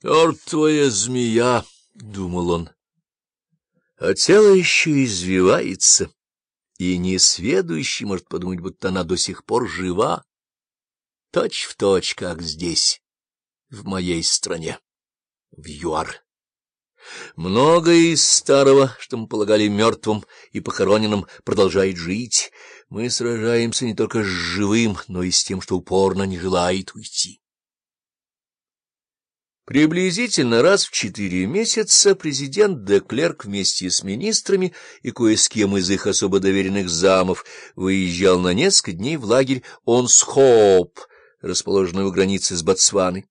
— Мертвая змея, — думал он, — а тело еще извивается, и несведущий может подумать, будто она до сих пор жива, точь в точь, как здесь, в моей стране, в ЮАР. Многое из старого, что мы полагали мертвым и похороненным, продолжает жить. Мы сражаемся не только с живым, но и с тем, что упорно не желает уйти. Приблизительно раз в четыре месяца президент Деклерк вместе с министрами и кое с кем из их особо доверенных замов выезжал на несколько дней в лагерь Онсхоп, расположенный у границы с Ботсваной.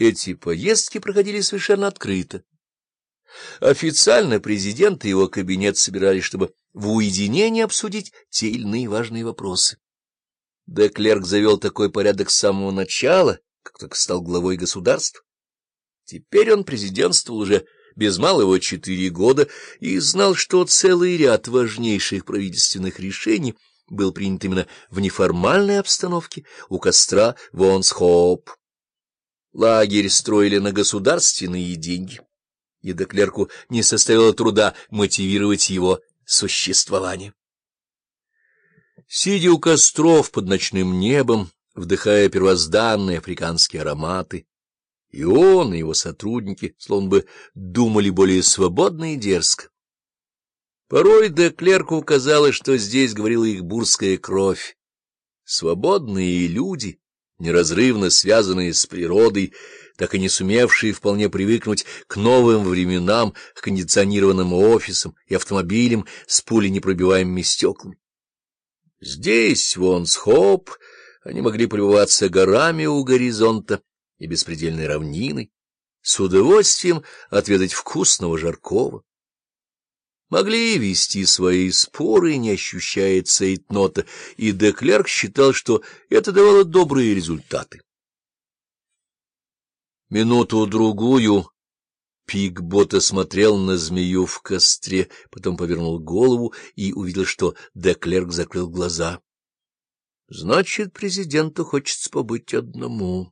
Эти поездки проходили совершенно открыто. Официально президент и его кабинет собирались, чтобы в уединении обсудить те или иные важные вопросы. Деклерк завел такой порядок с самого начала, как только стал главой государства. Теперь он президентствовал уже без малого четыре года и знал, что целый ряд важнейших правительственных решений был принят именно в неформальной обстановке у костра Вонсхоп. Лагерь строили на государственные деньги, и Деклерку не составило труда мотивировать его существование. Сидя у костров под ночным небом, вдыхая первозданные африканские ароматы, и он, и его сотрудники словно бы думали более свободно и дерзко. Порой де Клерку казалось, что здесь говорила их бурская кровь. Свободные люди, неразрывно связанные с природой, так и не сумевшие вполне привыкнуть к новым временам, к кондиционированным офисам и автомобилям с пуленепробиваемыми стеклами. Здесь, вон, схоп, они могли полюбоваться горами у горизонта и беспредельной равниной, с удовольствием отведать вкусного жаркого. Могли вести свои споры, не ощущая цейтнота, и Деклерк считал, что это давало добрые результаты. Минуту-другую Пикбота смотрел на змею в костре, потом повернул голову и увидел, что Деклерк закрыл глаза. Значит, президенту хочется побыть одному.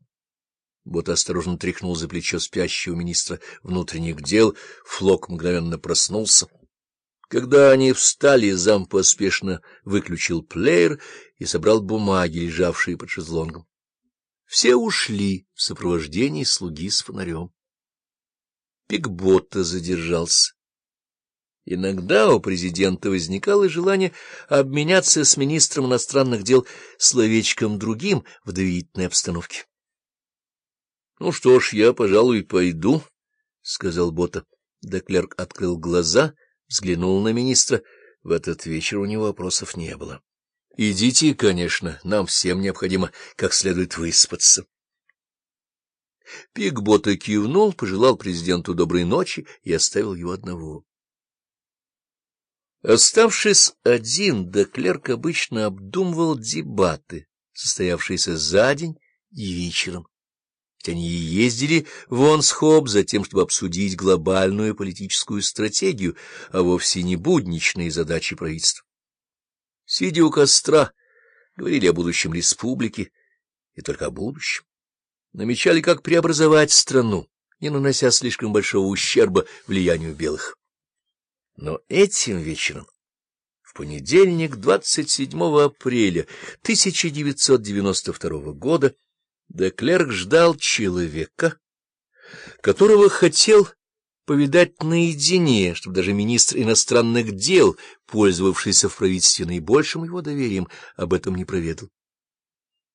Вот осторожно тряхнул за плечо спящего министра внутренних дел, Флок мгновенно проснулся. Когда они встали, зам поспешно выключил плеер и собрал бумаги, лежавшие под шезлонгом. Все ушли в сопровождении слуги с фонарем. Пикбота задержался. Иногда у президента возникало желание обменяться с министром иностранных дел словечком другим в доверительной обстановке. — Ну что ж, я, пожалуй, пойду, — сказал Бота. Деклерк открыл глаза, взглянул на министра. В этот вечер у него вопросов не было. — Идите, конечно, нам всем необходимо как следует выспаться. Пикбота кивнул, пожелал президенту доброй ночи и оставил его одного. Оставшись один, Деклерк обычно обдумывал дебаты, состоявшиеся за день и вечером. Ведь они и ездили в Онсхоп за тем, чтобы обсудить глобальную политическую стратегию, а вовсе не будничные задачи правительства. Сидя у костра, говорили о будущем республики и только о будущем. Намечали, как преобразовать страну, не нанося слишком большого ущерба влиянию белых. Но этим вечером, в понедельник, 27 апреля 1992 года, Деклерк ждал человека, которого хотел повидать наедине, чтобы даже министр иностранных дел, пользовавшийся в правительстве наибольшим его доверием, об этом не проведал.